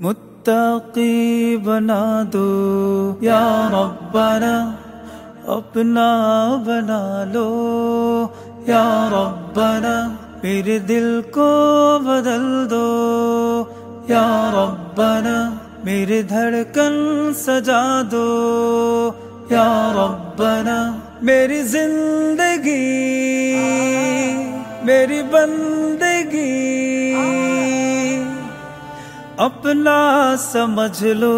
متقی بنا دو۔ یا ربنا، اپنا بنا لو۔ یا ربنا، میرے دل کو بدل دو۔ یا ربنا، میرے دھڑکن سجا دو۔ یا ربنا، میری زندگی، میری بندگی۔ اپنا سمجھ لو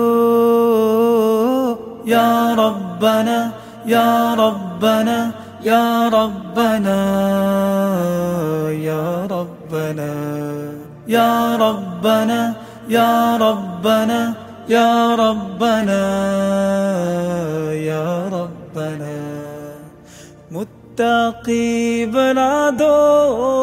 یا ربنا یا ربنا یا ربنا یا ربنا یا ربنا یا ربنا یا ربنا یا ربنا متقی بنا دو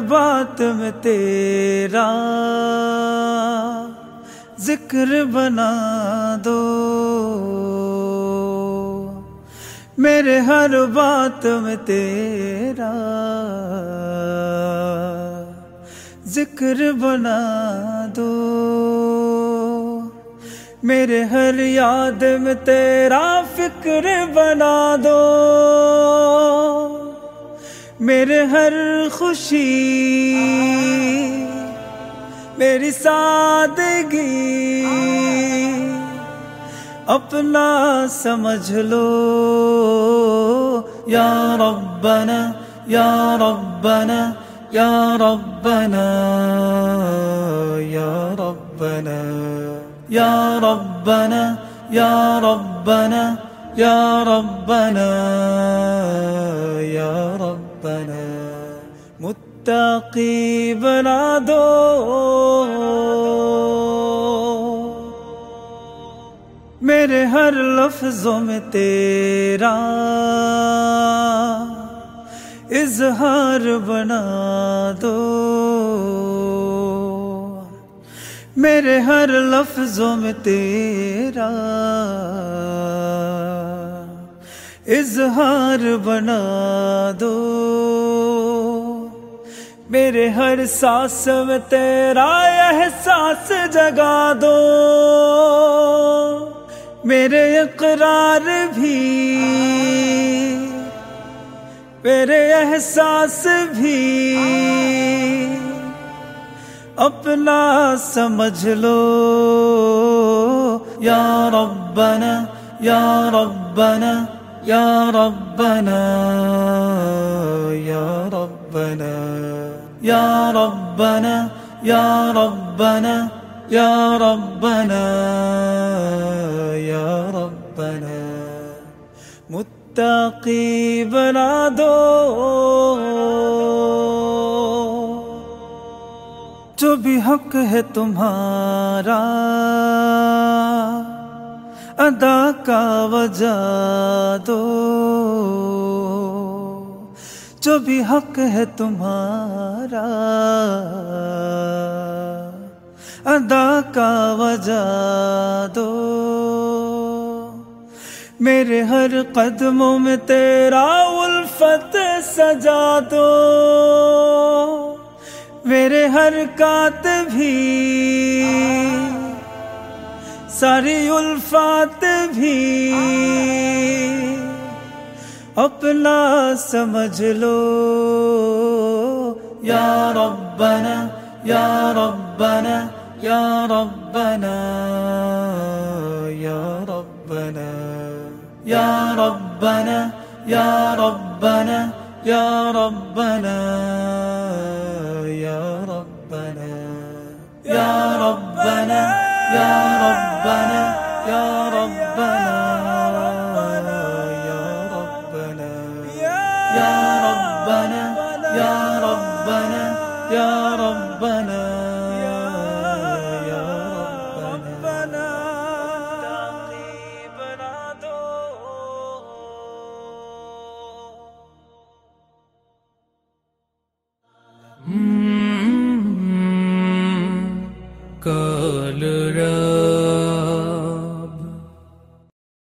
بات میں تیرا۔ ذکر بنا دو۔ میرے ہر بات میں تیرا۔ ذکر بنا دو۔ میرے ہر یاد میں تیرا فکر بنا دو۔ میرے ہر خوشی، میری سادگی۔ اپنا سمجھ لو۔ یا ربنا یا ربنا یا ربنا یا ربنا یا ربنا یا ربنا یا ربنا، یا ربنا، متقی بنا دو۔ میرے ہر لفظوں میں تیرا اظہار بنا دو۔ میرے ہر لفظوں میں تیرا اظہار بنا دو۔ میرے ہر سانس میں تیرا احساس جگا دو۔ میرے اقرار بھی، میرے احساس بھی۔ اپنا سمجھ لو۔ یا ربنا یا ربنا یا ربنا یا ربنا یا ربنا یا ربنا یا ربنا یا ربنا. متقی بنا جو بھی حق ہے تمہارا ادا کا وجہ دو۔ جو بھی حق ہے تمہارا۔ ادا کا وجہ دو۔ میرے ہر قدموں میں تیرا الفت سجا دو۔ میرے ہر کات بھی۔ ساری الفات بھی اپنا سمجھ لو یا ربنا یا ربنا یا ربنا یا ربنا یا ربنا یا ربنا یا ربنا یا ربنا يا ربنا يا ربنا يا ربنا يا ربنا يا ربنا يا ربنا